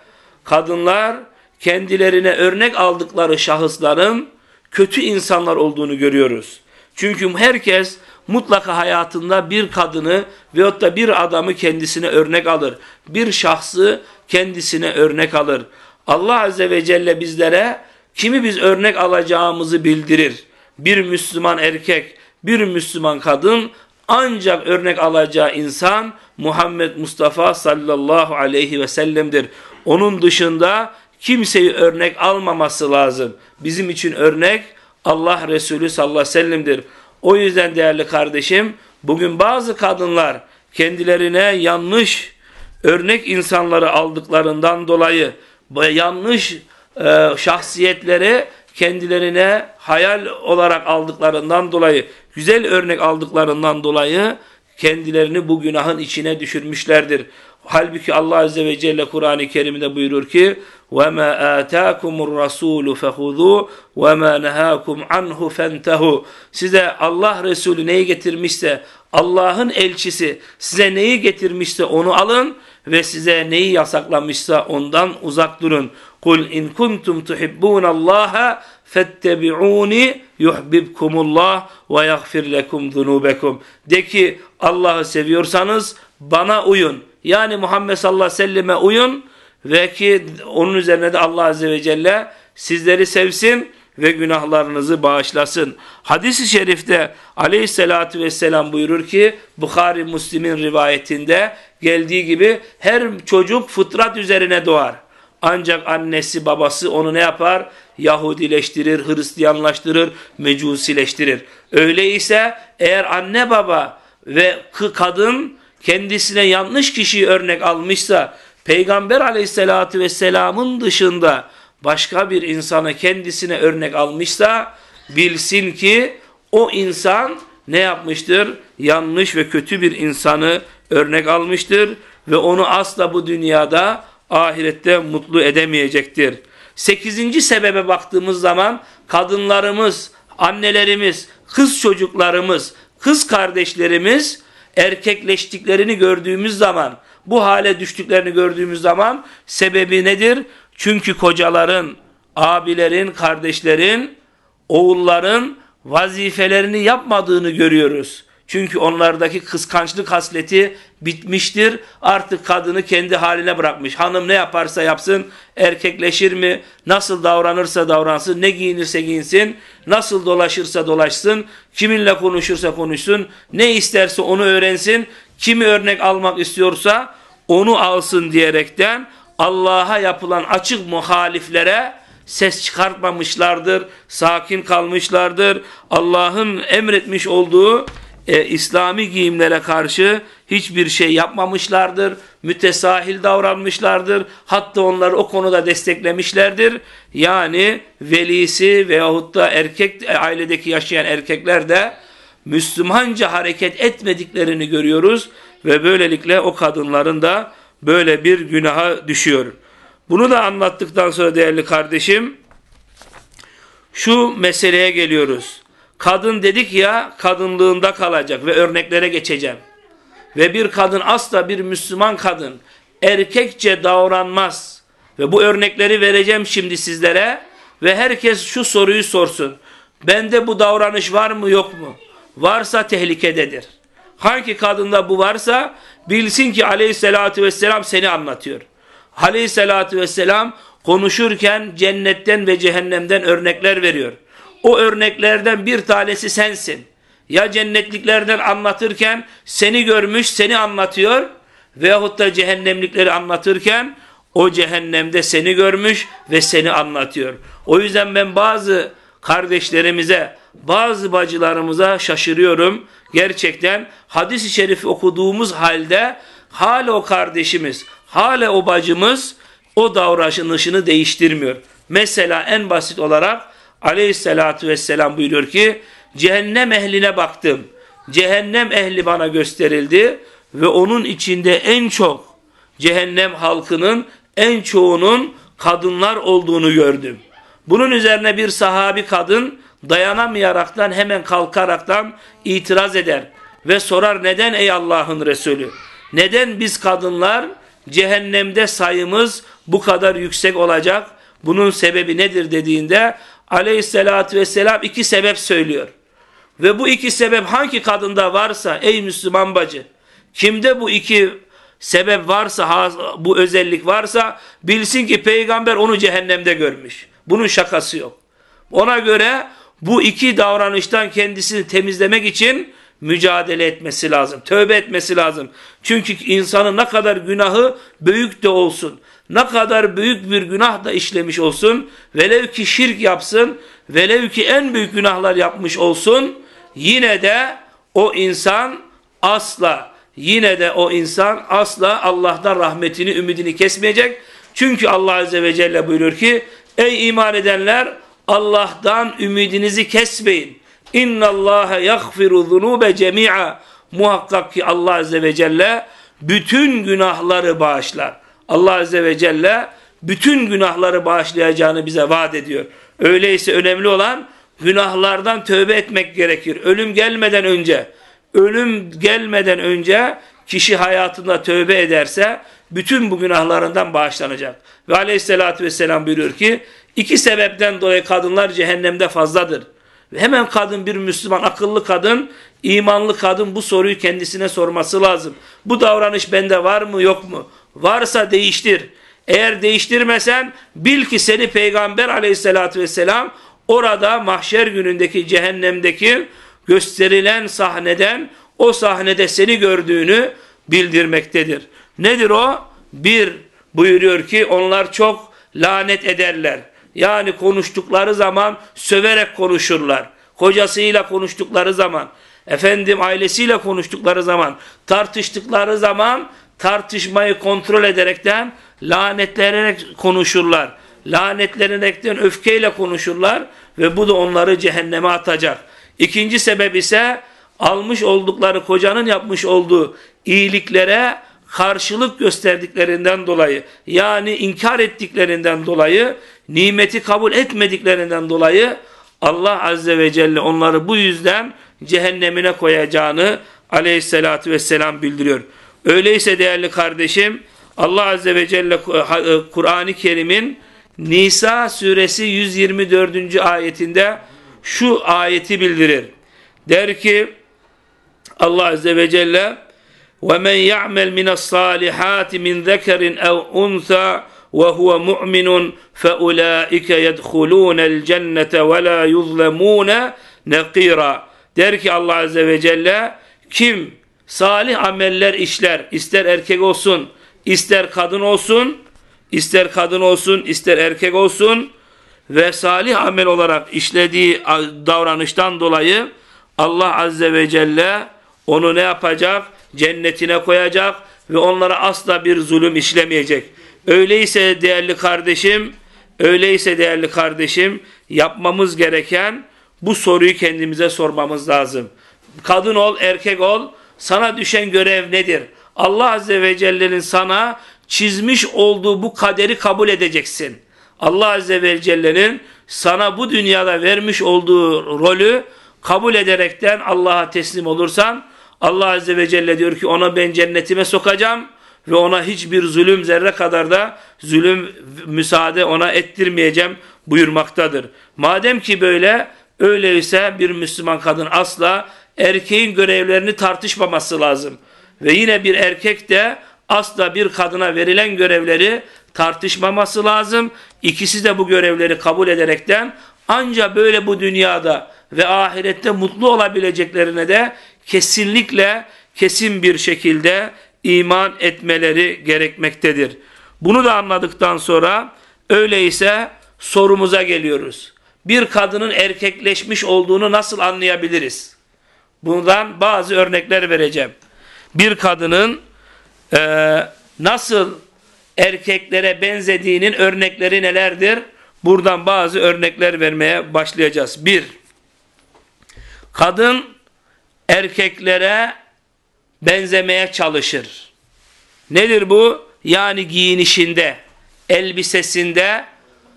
kadınlar kendilerine örnek aldıkları şahısların kötü insanlar olduğunu görüyoruz. Çünkü herkes mutlaka hayatında bir kadını veyahut da bir adamı kendisine örnek alır. Bir şahsı kendisine örnek alır. Allah Azze ve Celle bizlere kimi biz örnek alacağımızı bildirir. Bir Müslüman erkek, bir Müslüman kadın ancak örnek alacağı insan Muhammed Mustafa sallallahu aleyhi ve sellem'dir. Onun dışında kimseyi örnek almaması lazım. Bizim için örnek Allah Resulü sallallahu aleyhi ve sellem'dir. O yüzden değerli kardeşim bugün bazı kadınlar kendilerine yanlış örnek insanları aldıklarından dolayı yanlış e, şahsiyetleri kendilerine hayal olarak aldıklarından dolayı, güzel örnek aldıklarından dolayı kendilerini bu günahın içine düşürmüşlerdir. Halbuki Allah Azze ve Celle Kur'an-ı Kerim'de buyurur ki وَمَا آتَاكُمُ الرَّسُولُ فَخُذُوا وَمَا نَهَاكُمْ عَنْهُ فَانْتَهُ Size Allah Resulü neyi getirmişse, Allah'ın elçisi size neyi getirmişse onu alın ve size neyi yasaklamışsa ondan uzak durun. Kul in kuntum tuhibbunallaha fettebi'uni yuhibbukumullah ve yaghfir lekum zunubekum. De ki Allah'ı seviyorsanız bana uyun. Yani Muhammed sallallahu aleyhi ve selleme uyun ve ki onun üzerine de Allah azze ve celle sizleri sevsin ve günahlarınızı bağışlasın. Hadis-i şerifte aleyhissalatü vesselam buyurur ki Bukhari Müslim'in rivayetinde geldiği gibi her çocuk fıtrat üzerine doğar. Ancak annesi babası onu ne yapar? Yahudileştirir, Hristiyanlaştırır, mecusileştirir. Öyleyse eğer anne baba ve kadın kendisine yanlış kişiyi örnek almışsa Peygamber aleyhissalatü vesselamın dışında başka bir insana kendisine örnek almışsa bilsin ki o insan ne yapmıştır? Yanlış ve kötü bir insanı örnek almıştır ve onu asla bu dünyada ahirette mutlu edemeyecektir. Sekizinci sebebe baktığımız zaman kadınlarımız, annelerimiz, kız çocuklarımız, kız kardeşlerimiz erkekleştiklerini gördüğümüz zaman, bu hale düştüklerini gördüğümüz zaman sebebi nedir? Çünkü kocaların, abilerin, kardeşlerin, oğulların vazifelerini yapmadığını görüyoruz. Çünkü onlardaki kıskançlık hasleti bitmiştir. Artık kadını kendi haline bırakmış. Hanım ne yaparsa yapsın, erkekleşir mi, nasıl davranırsa davransın, ne giyinirse giyinsin, nasıl dolaşırsa dolaşsın, kiminle konuşursa konuşsun, ne isterse onu öğrensin, kimi örnek almak istiyorsa onu alsın diyerekten Allah'a yapılan açık muhaliflere ses çıkartmamışlardır, sakin kalmışlardır. Allah'ın emretmiş olduğu e, İslami giyimlere karşı hiçbir şey yapmamışlardır. Mütesahil davranmışlardır. Hatta onları o konuda desteklemişlerdir. Yani velisi veyahut da erkek e, ailedeki yaşayan erkekler de Müslümanca hareket etmediklerini görüyoruz ve böylelikle o kadınların da böyle bir günaha düşüyor. Bunu da anlattıktan sonra değerli kardeşim şu meseleye geliyoruz. Kadın dedik ya kadınlığında kalacak ve örneklere geçeceğim. Ve bir kadın asla bir Müslüman kadın erkekçe davranmaz. Ve bu örnekleri vereceğim şimdi sizlere ve herkes şu soruyu sorsun. Bende bu davranış var mı yok mu? Varsa tehlikededir. Hangi kadında bu varsa bilsin ki aleyhissalatü vesselam seni anlatıyor. Aleyhissalatü vesselam konuşurken cennetten ve cehennemden örnekler veriyor. O örneklerden bir tanesi sensin. Ya cennetliklerden anlatırken seni görmüş, seni anlatıyor veyahut da cehennemlikleri anlatırken o cehennemde seni görmüş ve seni anlatıyor. O yüzden ben bazı kardeşlerimize, bazı bacılarımıza şaşırıyorum. Gerçekten hadis-i şerifi okuduğumuz halde hala o kardeşimiz, hala o bacımız o davranışını değiştirmiyor. Mesela en basit olarak aleyhissalatü vesselam buyuruyor ki cehennem ehline baktım. Cehennem ehli bana gösterildi ve onun içinde en çok cehennem halkının en çoğunun kadınlar olduğunu gördüm. Bunun üzerine bir sahabi kadın dayanamayaraktan hemen kalkaraktan itiraz eder ve sorar neden ey Allah'ın Resulü? Neden biz kadınlar cehennemde sayımız bu kadar yüksek olacak? Bunun sebebi nedir dediğinde aleyhissalatü vesselam iki sebep söylüyor. Ve bu iki sebep hangi kadında varsa ey Müslüman bacı kimde bu iki sebep varsa bu özellik varsa bilsin ki peygamber onu cehennemde görmüş. Bunun şakası yok. Ona göre bu iki davranıştan kendisini temizlemek için mücadele etmesi lazım. Tövbe etmesi lazım. Çünkü insanın ne kadar günahı büyük de olsun. Ne kadar büyük bir günah da işlemiş olsun. Velev ki şirk yapsın. Velev ki en büyük günahlar yapmış olsun. Yine de o insan asla yine de o insan asla Allah'tan rahmetini, ümidini kesmeyecek. Çünkü Allah Azze ve Celle buyuruyor ki Ey iman edenler Allah'tan ümidinizi kesmeyin. İnna Allah yaghfiru zunube cemi'a. Muhakkak ki Allah Azze ve Celle bütün günahları bağışlar. Allah Azze ve Celle bütün günahları bağışlayacağını bize vaat ediyor. Öyleyse önemli olan günahlardan tövbe etmek gerekir. Ölüm gelmeden önce, ölüm gelmeden önce kişi hayatında tövbe ederse bütün bu günahlarından bağışlanacak. Ve aleyhissalatü vesselam buyuruyor ki iki sebepten dolayı kadınlar cehennemde fazladır. Hemen kadın bir Müslüman akıllı kadın, imanlı kadın bu soruyu kendisine sorması lazım. Bu davranış bende var mı yok mu? Varsa değiştir. Eğer değiştirmesen bil ki seni Peygamber aleyhissalatü vesselam orada mahşer günündeki cehennemdeki gösterilen sahneden o sahnede seni gördüğünü bildirmektedir. Nedir o? Bir buyuruyor ki onlar çok lanet ederler. Yani konuştukları zaman söverek konuşurlar. Kocasıyla konuştukları zaman, efendim ailesiyle konuştukları zaman, tartıştıkları zaman tartışmayı kontrol ederekten lanetlenerek konuşurlar. Lanetlenerekten öfkeyle konuşurlar ve bu da onları cehenneme atacak. İkinci sebep ise almış oldukları kocanın yapmış olduğu iyiliklere karşılık gösterdiklerinden dolayı yani inkar ettiklerinden dolayı nimeti kabul etmediklerinden dolayı Allah Azze ve Celle onları bu yüzden cehennemine koyacağını aleyhissalatü vesselam bildiriyor. Öyleyse değerli kardeşim Allah Azze ve Celle e, Kur'an-ı Kerim'in Nisa suresi 124. ayetinde şu ayeti bildirir. Der ki Allah Azze ve Celle وَمَنْ يَعْمَلْ مِنَ الصَّالِحَاتِ مِنْ ذَكَرٍ اَوْ اُنْثَى وَهُوَ مُؤْمِنٌ فَاُولَٰئِكَ يَدْخُلُونَ الْجَنَّةَ وَلَا يُظْلَمُونَ نَقِيرًا Der ki Allah Azze ve Celle kim salih ameller işler ister erkek olsun ister kadın olsun ister kadın olsun ister erkek olsun ve salih amel olarak işlediği davranıştan dolayı Allah Azze ve Celle onu ne yapacak? Cennetine koyacak ve onlara asla bir zulüm işlemeyecek. Öyleyse değerli kardeşim, öyleyse değerli kardeşim yapmamız gereken bu soruyu kendimize sormamız lazım. Kadın ol, erkek ol, sana düşen görev nedir? Allah Azze ve Celle'nin sana çizmiş olduğu bu kaderi kabul edeceksin. Allah Azze ve Celle'nin sana bu dünyada vermiş olduğu rolü kabul ederekten Allah'a teslim olursan Allah Azze ve Celle diyor ki ona ben cennetime sokacağım ve ona hiçbir zulüm zerre kadar da zulüm müsaade ona ettirmeyeceğim buyurmaktadır. Madem ki böyle öyleyse bir Müslüman kadın asla erkeğin görevlerini tartışmaması lazım. Ve yine bir erkek de asla bir kadına verilen görevleri tartışmaması lazım. İkisi de bu görevleri kabul ederekten ancak böyle bu dünyada ve ahirette mutlu olabileceklerine de kesinlikle kesin bir şekilde iman etmeleri gerekmektedir. Bunu da anladıktan sonra öyleyse sorumuza geliyoruz. Bir kadının erkekleşmiş olduğunu nasıl anlayabiliriz? Bundan bazı örnekler vereceğim. Bir kadının e, nasıl erkeklere benzediğinin örnekleri nelerdir? Buradan bazı örnekler vermeye başlayacağız. Bir, kadın erkeklere benzemeye çalışır. Nedir bu? Yani giyinişinde, elbisesinde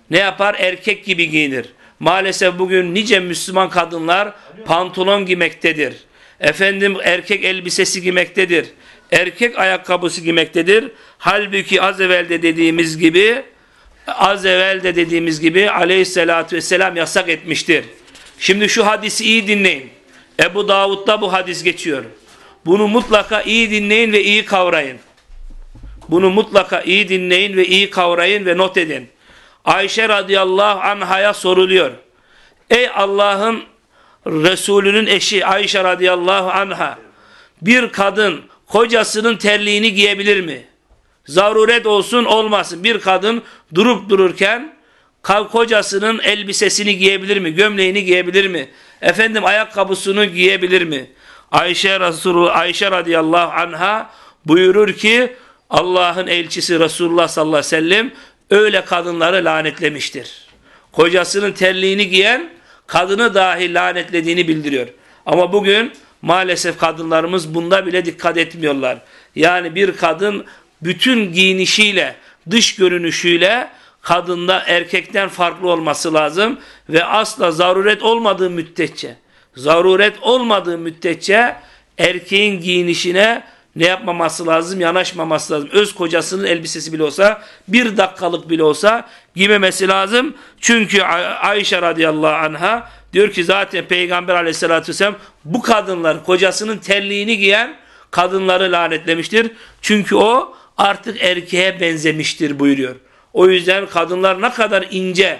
ne yapar? Erkek gibi giyinir. Maalesef bugün nice Müslüman kadınlar pantolon giymektedir. Efendim erkek elbisesi giymektedir. Erkek ayakkabısı giymektedir. Halbuki az evvel de dediğimiz gibi az evvel de dediğimiz gibi aleyhissalatü vesselam yasak etmiştir. Şimdi şu hadisi iyi dinleyin. Ebu Davud'da bu hadis geçiyor. Bunu mutlaka iyi dinleyin ve iyi kavrayın. Bunu mutlaka iyi dinleyin ve iyi kavrayın ve not edin. Ayşe radıyallahu anhaya soruluyor. Ey Allah'ın Resulünün eşi Ayşe radıyallahu anha bir kadın kocasının terliğini giyebilir mi? Zaruret olsun olmasın. Bir kadın durup dururken kocasının elbisesini giyebilir mi? Gömleğini giyebilir mi? Efendim ayakkabısını giyebilir mi? Ayşe Resulü Ayşe radıyallahu anha buyurur ki Allah'ın elçisi Resulullah sallallahu aleyhi ve sellem öyle kadınları lanetlemiştir. Kocasının terliğini giyen kadını dahi lanetlediğini bildiriyor. Ama bugün maalesef kadınlarımız bunda bile dikkat etmiyorlar. Yani bir kadın bütün giyinişiyle, dış görünüşüyle kadında erkekten farklı olması lazım ve asla zaruret olmadığı müddetçe zaruret olmadığı müddetçe erkeğin giyinişine ne yapmaması lazım? Yanaşmaması lazım. Öz kocasının elbisesi bile olsa bir dakikalık bile olsa giymemesi lazım. Çünkü Ayşe radıyallahu anha diyor ki zaten Peygamber aleyhissalatü vesselam bu kadınlar kocasının terliğini giyen kadınları lanetlemiştir. Çünkü o artık erkeğe benzemiştir buyuruyor. O yüzden kadınlar ne kadar ince,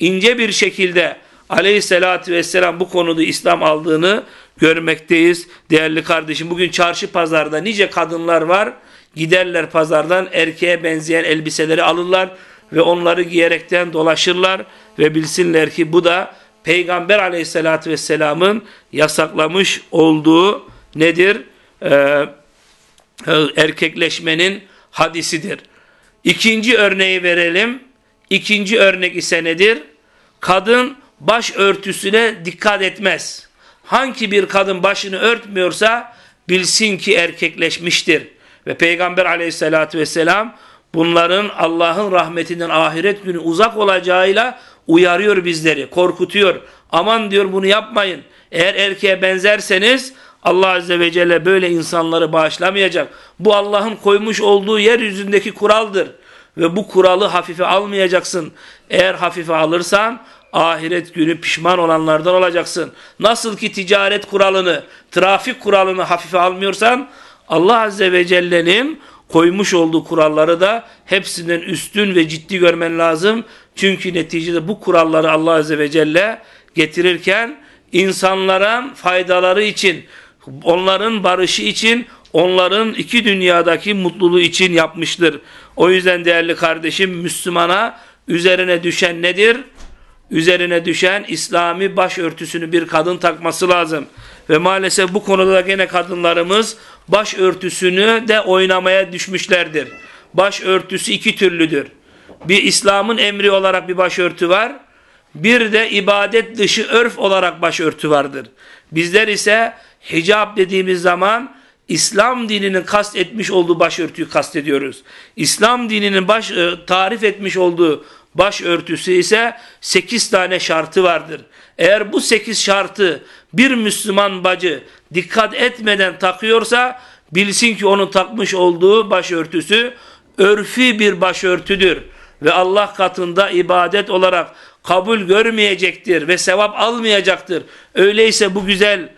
ince bir şekilde aleyhissalatü vesselam bu konuda İslam aldığını görmekteyiz. Değerli kardeşim bugün çarşı pazarda nice kadınlar var. Giderler pazardan erkeğe benzeyen elbiseleri alırlar ve onları giyerekten dolaşırlar ve bilsinler ki bu da Peygamber aleyhissalatü vesselamın yasaklamış olduğu nedir? Ee, erkekleşmenin hadisidir. İkinci örneği verelim. İkinci örnek ise nedir? Kadın baş örtüsüne dikkat etmez. Hangi bir kadın başını örtmüyorsa bilsin ki erkekleşmiştir. Ve Peygamber aleyhissalatü vesselam bunların Allah'ın rahmetinden ahiret günü uzak olacağıyla uyarıyor bizleri, korkutuyor. Aman diyor bunu yapmayın. Eğer erkeğe benzerseniz Allah Azze ve Celle böyle insanları bağışlamayacak. Bu Allah'ın koymuş olduğu yeryüzündeki kuraldır. Ve bu kuralı hafife almayacaksın. Eğer hafife alırsan ahiret günü pişman olanlardan olacaksın. Nasıl ki ticaret kuralını, trafik kuralını hafife almıyorsan Allah Azze ve Celle'nin koymuş olduğu kuralları da hepsinden üstün ve ciddi görmen lazım. Çünkü neticede bu kuralları Allah Azze ve Celle getirirken insanlara faydaları için, onların barışı için, onların iki dünyadaki mutluluğu için yapmıştır. O yüzden değerli kardeşim Müslümana üzerine düşen nedir? üzerine düşen İslami başörtüsünü bir kadın takması lazım. Ve maalesef bu konuda da gene kadınlarımız başörtüsünü de oynamaya düşmüşlerdir. Başörtüsü iki türlüdür. Bir İslam'ın emri olarak bir başörtü var. Bir de ibadet dışı örf olarak başörtü vardır. Bizler ise hicab dediğimiz zaman İslam dininin kast etmiş olduğu başörtüyü kastediyoruz. İslam dininin baş, e, tarif etmiş olduğu Başörtüsü ise 8 tane şartı vardır. Eğer bu 8 şartı bir Müslüman bacı dikkat etmeden takıyorsa bilsin ki onun takmış olduğu başörtüsü örfi bir başörtüdür ve Allah katında ibadet olarak kabul görmeyecektir ve sevap almayacaktır. Öyleyse bu güzel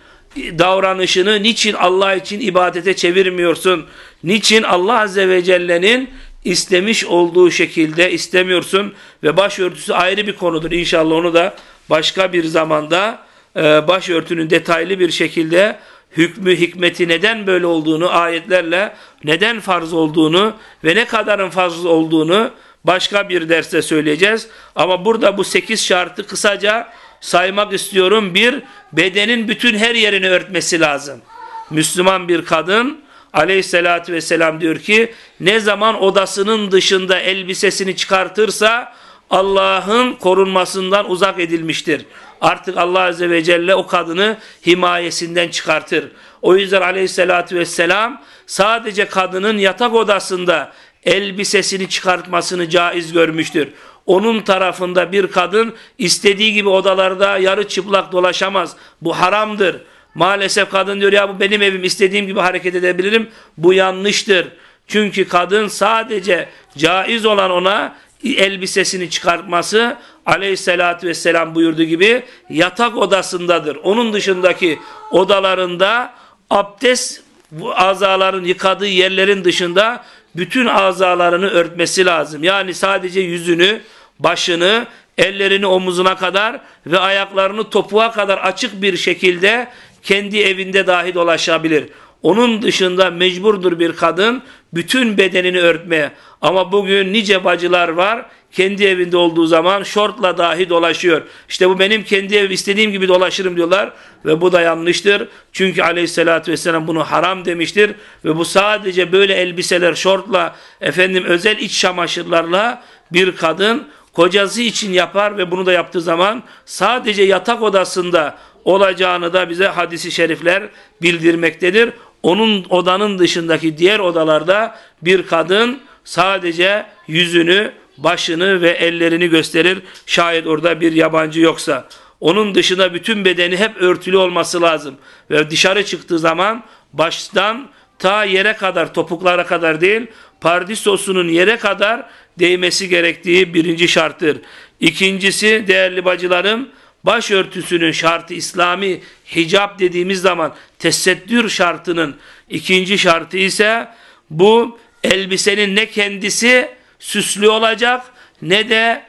davranışını niçin Allah için ibadete çevirmiyorsun? Niçin Allah Azze ve Celle'nin istemiş olduğu şekilde istemiyorsun? Ve başörtüsü ayrı bir konudur. İnşallah onu da başka bir zamanda e, başörtünün detaylı bir şekilde hükmü, hikmeti neden böyle olduğunu ayetlerle neden farz olduğunu ve ne kadarın farz olduğunu başka bir derste söyleyeceğiz. Ama burada bu sekiz şartı kısaca saymak istiyorum. Bir, bedenin bütün her yerini örtmesi lazım. Müslüman bir kadın aleyhissalatü vesselam diyor ki ne zaman odasının dışında elbisesini çıkartırsa Allah'ın korunmasından uzak edilmiştir. Artık Allah Azze ve Celle o kadını himayesinden çıkartır. O yüzden aleyhissalatü vesselam sadece kadının yatak odasında elbisesini çıkartmasını caiz görmüştür. Onun tarafında bir kadın istediği gibi odalarda yarı çıplak dolaşamaz. Bu haramdır. Maalesef kadın diyor ya bu benim evim istediğim gibi hareket edebilirim. Bu yanlıştır. Çünkü kadın sadece caiz olan ona elbisesini çıkartması aleyhissalatü vesselam buyurduğu gibi yatak odasındadır. Onun dışındaki odalarında abdest azaların yıkadığı yerlerin dışında bütün azalarını örtmesi lazım. Yani sadece yüzünü, başını, ellerini omuzuna kadar ve ayaklarını topuğa kadar açık bir şekilde kendi evinde dahi dolaşabilir. Onun dışında mecburdur bir kadın bütün bedenini örtmeye. Ama bugün nice bacılar var kendi evinde olduğu zaman şortla dahi dolaşıyor. İşte bu benim kendi evim istediğim gibi dolaşırım diyorlar ve bu da yanlıştır. Çünkü aleyhissalatü vesselam bunu haram demiştir ve bu sadece böyle elbiseler şortla efendim özel iç çamaşırlarla bir kadın kocası için yapar ve bunu da yaptığı zaman sadece yatak odasında olacağını da bize hadisi şerifler bildirmektedir. Onun odanın dışındaki diğer odalarda bir kadın sadece yüzünü, başını ve ellerini gösterir. Şayet orada bir yabancı yoksa. Onun dışında bütün bedeni hep örtülü olması lazım. Ve dışarı çıktığı zaman baştan ta yere kadar, topuklara kadar değil, pardisosunun yere kadar değmesi gerektiği birinci şarttır. İkincisi değerli bacılarım, başörtüsünün şartı İslami hicap dediğimiz zaman tesettür şartının ikinci şartı ise bu elbisenin ne kendisi süslü olacak ne de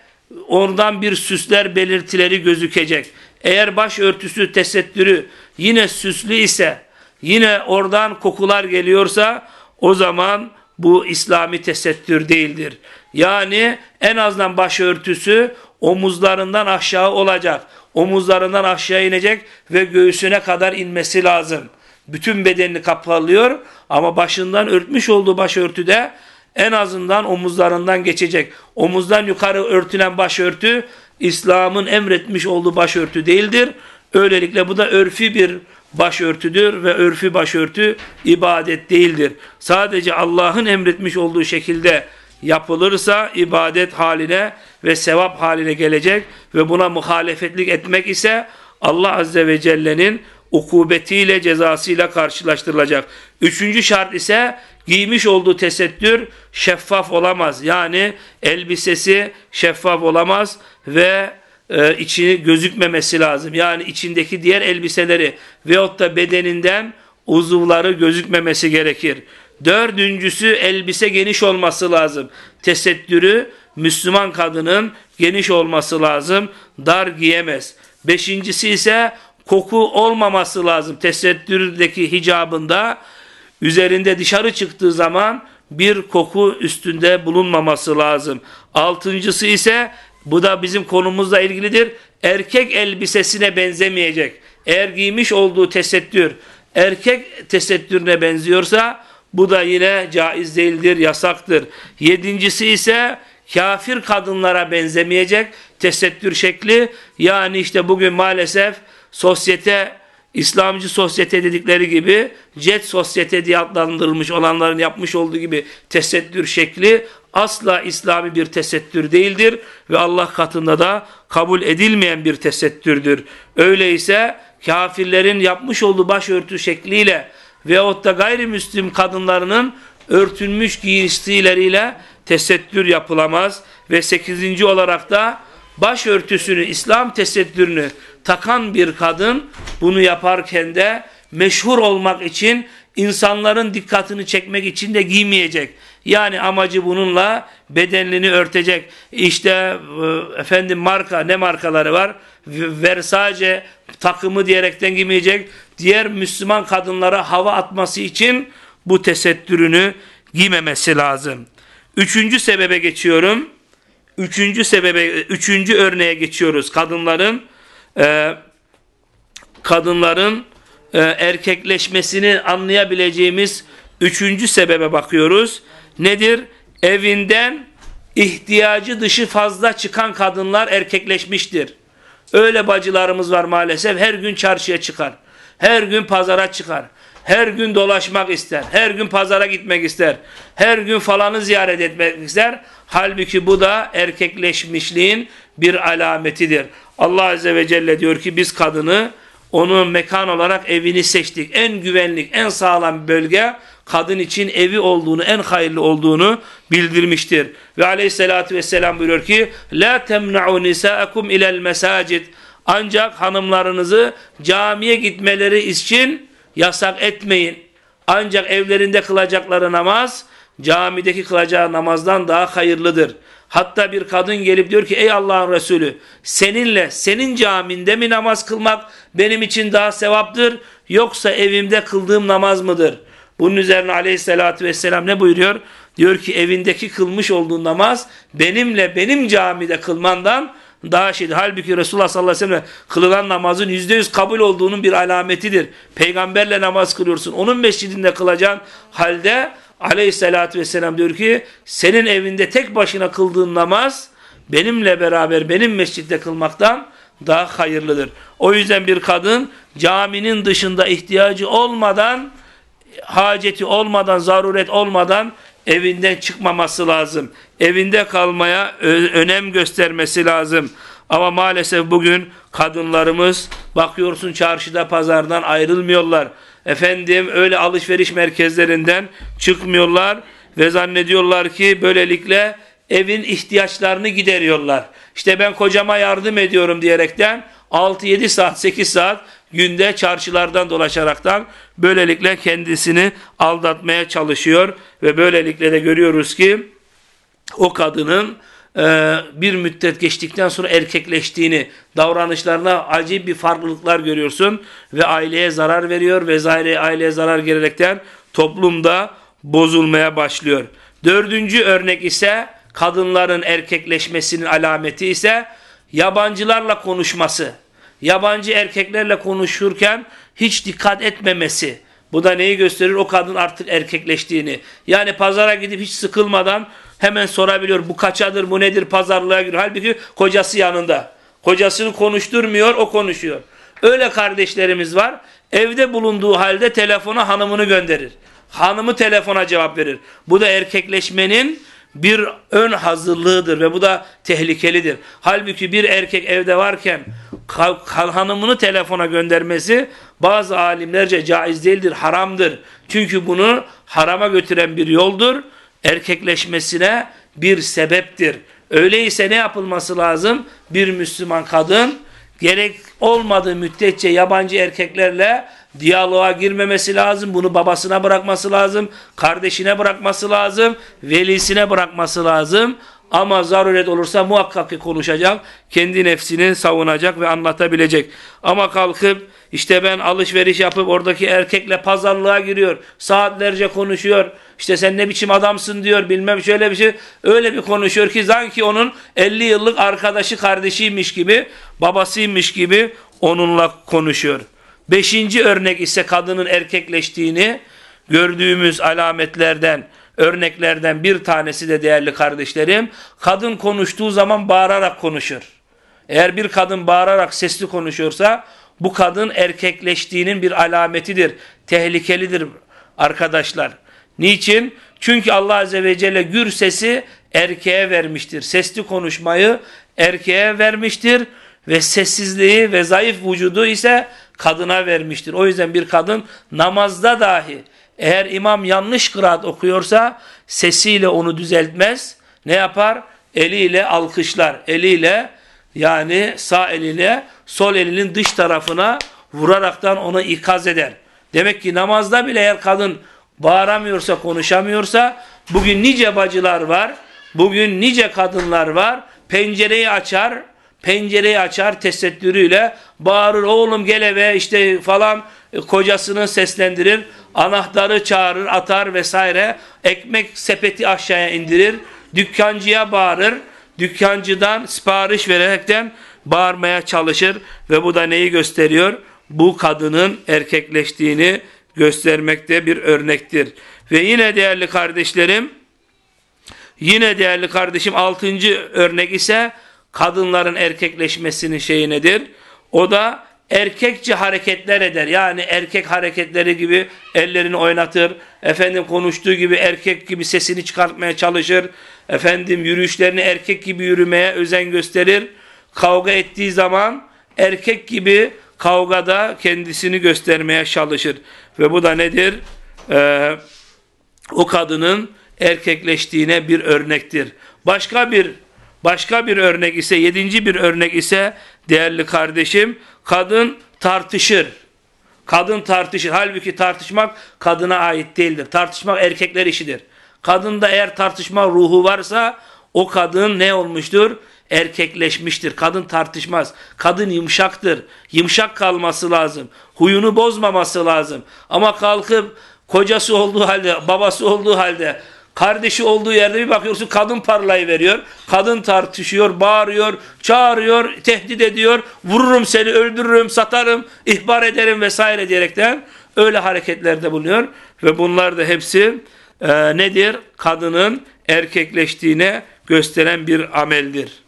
ondan bir süsler belirtileri gözükecek. Eğer başörtüsü tesettürü yine süslü ise yine oradan kokular geliyorsa o zaman bu İslami tesettür değildir. Yani en azından başörtüsü omuzlarından aşağı olacak. Omuzlarından aşağı inecek ve göğsüne kadar inmesi lazım. Bütün bedenini kaplıyor ama başından örtmüş olduğu başörtüde en azından omuzlarından geçecek. Omuzdan yukarı örtülen başörtü İslam'ın emretmiş olduğu başörtü değildir. Öylelikle bu da örfi bir başörtüdür ve örfi başörtü ibadet değildir. Sadece Allah'ın emretmiş olduğu şekilde yapılırsa ibadet haline ve sevap haline gelecek ve buna muhalefetlik etmek ise Allah Azze ve Celle'nin ukubetiyle cezasıyla karşılaştırılacak. Üçüncü şart ise giymiş olduğu tesettür şeffaf olamaz. Yani elbisesi şeffaf olamaz ve e, içini gözükmemesi lazım. Yani içindeki diğer elbiseleri veyahut da bedeninden uzuvları gözükmemesi gerekir. Dördüncüsü elbise geniş olması lazım. Tesettürü Müslüman kadının geniş olması lazım. Dar giyemez. Beşincisi ise koku olmaması lazım. Tesettürdeki hicabında üzerinde dışarı çıktığı zaman bir koku üstünde bulunmaması lazım. Altıncısı ise bu da bizim konumuzla ilgilidir. Erkek elbisesine benzemeyecek. Eğer giymiş olduğu tesettür erkek tesettürüne benziyorsa bu da yine caiz değildir, yasaktır. Yedincisi ise kafir kadınlara benzemeyecek tesettür şekli. Yani işte bugün maalesef sosyete İslamcı sosyete dedikleri gibi jet sosyete diye adlandırılmış olanların yapmış olduğu gibi tesettür şekli asla İslami bir tesettür değildir ve Allah katında da kabul edilmeyen bir tesettürdür. Öyleyse kafirlerin yapmış olduğu başörtü şekliyle veyahut da gayrimüslim kadınlarının örtülmüş giysileriyle tesettür yapılamaz ve sekizinci olarak da başörtüsünü, İslam tesettürünü takan bir kadın bunu yaparken de meşhur olmak için insanların dikkatini çekmek için de giymeyecek. Yani amacı bununla bedenini örtecek. İşte e, efendim marka ne markaları var? Versace takımı diyerekten giymeyecek. Diğer Müslüman kadınlara hava atması için bu tesettürünü giymemesi lazım. Üçüncü sebebe geçiyorum. Üçüncü sebebe, üçüncü örneğe geçiyoruz. Kadınların e, kadınların e, erkekleşmesini anlayabileceğimiz üçüncü sebebe bakıyoruz. Nedir? Evinden ihtiyacı dışı fazla çıkan kadınlar erkekleşmiştir. Öyle bacılarımız var maalesef. Her gün çarşıya çıkar. Her gün pazara çıkar. Her gün dolaşmak ister. Her gün pazara gitmek ister. Her gün falanı ziyaret etmek ister. Halbuki bu da erkekleşmişliğin bir alametidir. Allah Azze ve Celle diyor ki biz kadını onun mekan olarak evini seçtik. En güvenlik, en sağlam bölge kadın için evi olduğunu, en hayırlı olduğunu bildirmiştir. Ve aleyhissalatü vesselam buyuruyor ki La temna'u nisa'akum ilel mesacid Ancak hanımlarınızı camiye gitmeleri için yasak etmeyin. Ancak evlerinde kılacakları namaz camideki kılacağı namazdan daha hayırlıdır. Hatta bir kadın gelip diyor ki ey Allah'ın Resulü seninle senin caminde mi namaz kılmak benim için daha sevaptır yoksa evimde kıldığım namaz mıdır? Bunun üzerine aleyhissalatü vesselam ne buyuruyor? Diyor ki evindeki kılmış olduğun namaz benimle benim camide kılmandan daha şeydir. Halbuki Resulullah sallallahu aleyhi ve sellem kılılan namazın yüzde yüz kabul olduğunun bir alametidir. Peygamberle namaz kılıyorsun. Onun mescidinde kılacağın halde aleyhissalatü vesselam diyor ki senin evinde tek başına kıldığın namaz benimle beraber benim mescitte kılmaktan daha hayırlıdır. O yüzden bir kadın caminin dışında ihtiyacı olmadan haceti olmadan, zaruret olmadan evinden çıkmaması lazım. Evinde kalmaya önem göstermesi lazım. Ama maalesef bugün kadınlarımız bakıyorsun çarşıda pazardan ayrılmıyorlar. Efendim öyle alışveriş merkezlerinden çıkmıyorlar ve zannediyorlar ki böylelikle evin ihtiyaçlarını gideriyorlar. İşte ben kocama yardım ediyorum diyerekten 6-7 saat 8 saat günde çarşılardan dolaşaraktan böylelikle kendisini aldatmaya çalışıyor ve böylelikle de görüyoruz ki o kadının e, bir müddet geçtikten sonra erkekleştiğini, davranışlarına acayip bir farklılıklar görüyorsun ve aileye zarar veriyor ve aileye zarar gelerekten toplumda bozulmaya başlıyor. Dördüncü örnek ise kadınların erkekleşmesinin alameti ise yabancılarla konuşması. Yabancı erkeklerle konuşurken hiç dikkat etmemesi. Bu da neyi gösterir? O kadın artık erkekleştiğini. Yani pazara gidip hiç sıkılmadan hemen sorabiliyor. Bu kaçadır, bu nedir pazarlığa giriyor. Halbuki kocası yanında. Kocasını konuşturmuyor, o konuşuyor. Öyle kardeşlerimiz var. Evde bulunduğu halde telefona hanımını gönderir. Hanımı telefona cevap verir. Bu da erkekleşmenin bir ön hazırlığıdır ve bu da tehlikelidir. Halbuki bir erkek evde varken hanımını telefona göndermesi bazı alimlerce caiz değildir, haramdır. Çünkü bunu harama götüren bir yoldur. Erkekleşmesine bir sebeptir. Öyleyse ne yapılması lazım? Bir Müslüman kadın gerek olmadığı müddetçe yabancı erkeklerle diyaloğa girmemesi lazım. Bunu babasına bırakması lazım. Kardeşine bırakması lazım. Velisine bırakması lazım. Ama zaruret olursa muhakkak ki konuşacak. Kendi nefsini savunacak ve anlatabilecek. Ama kalkıp işte ben alışveriş yapıp oradaki erkekle pazarlığa giriyor. Saatlerce konuşuyor. İşte sen ne biçim adamsın diyor bilmem şöyle bir şey. Öyle bir konuşuyor ki sanki onun 50 yıllık arkadaşı kardeşiymiş gibi babasıymış gibi onunla konuşuyor. Beşinci örnek ise kadının erkekleştiğini gördüğümüz alametlerden, örneklerden bir tanesi de değerli kardeşlerim. Kadın konuştuğu zaman bağırarak konuşur. Eğer bir kadın bağırarak sesli konuşuyorsa bu kadın erkekleştiğinin bir alametidir. Tehlikelidir arkadaşlar. Niçin? Çünkü Allah Azze ve Celle gür sesi erkeğe vermiştir. Sesli konuşmayı erkeğe vermiştir ve sessizliği ve zayıf vücudu ise kadına vermiştir. O yüzden bir kadın namazda dahi eğer imam yanlış kıraat okuyorsa sesiyle onu düzeltmez. Ne yapar? Eliyle alkışlar. Eliyle yani sağ eliyle sol elinin dış tarafına vuraraktan onu ikaz eder. Demek ki namazda bile eğer kadın bağıramıyorsa, konuşamıyorsa bugün nice bacılar var, bugün nice kadınlar var, pencereyi açar, pencereyi açar tesettürüyle bağırır oğlum gel eve işte falan e, kocasını seslendirir, anahtarı çağırır, atar vesaire, ekmek sepeti aşağıya indirir, dükkancıya bağırır, dükkancıdan sipariş vererekten bağırmaya çalışır ve bu da neyi gösteriyor? Bu kadının erkekleştiğini göstermekte bir örnektir. Ve yine değerli kardeşlerim, yine değerli kardeşim altıncı örnek ise kadınların erkekleşmesinin şeyi nedir? O da erkekçe hareketler eder. Yani erkek hareketleri gibi ellerini oynatır. Efendim konuştuğu gibi erkek gibi sesini çıkartmaya çalışır. Efendim yürüyüşlerini erkek gibi yürümeye özen gösterir. Kavga ettiği zaman erkek gibi kavgada kendisini göstermeye çalışır. Ve bu da nedir? Ee, o kadının erkekleştiğine bir örnektir. Başka bir başka bir örnek ise yedinci bir örnek ise değerli kardeşim kadın tartışır. Kadın tartışır. Halbuki tartışmak kadına ait değildir. Tartışmak erkekler işidir. Kadında eğer tartışma ruhu varsa o kadın ne olmuştur? Erkekleşmiştir. Kadın tartışmaz. Kadın yumuşaktır. Yumuşak kalması lazım. Huyunu bozmaması lazım. Ama kalkıp kocası olduğu halde, babası olduğu halde Kardeşi olduğu yerde bir bakıyorsun kadın parlayı veriyor. Kadın tartışıyor, bağırıyor, çağırıyor, tehdit ediyor. Vururum seni, öldürürüm, satarım, ihbar ederim vesaire diyerekten öyle hareketlerde bulunuyor. Ve bunlar da hepsi e, nedir? Kadının erkekleştiğine gösteren bir ameldir.